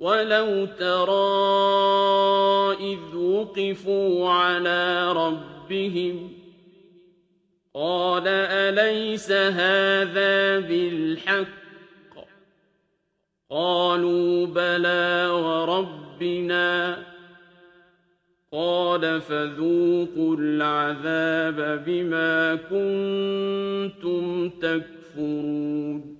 ولو ترى إذ وقفوا على ربهم قال أليس هذا بالحق قالوا بلى وربنا قال فذوقوا العذاب بما كنتم تكفرون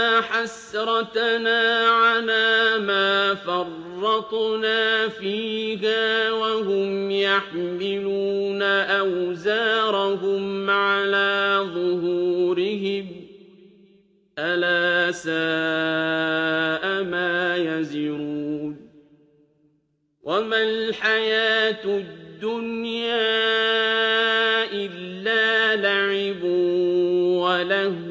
حسرتنا على ما فرطنا فيها وهم يحملون أوزارهم على ظهورهم. ألا ساء ما يزرون. وما الحياة الدنيا إلا لعب ولهو.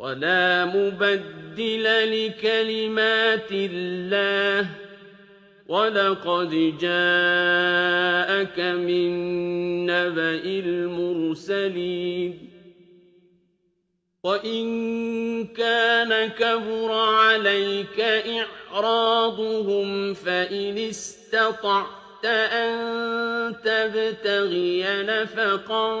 ولا مبدل لكلمات الله. ولقد جاءك من نبأ المرسلين. وإن كان كبر عليك إعراضهم فإن استطعت أن تبتغي نفقا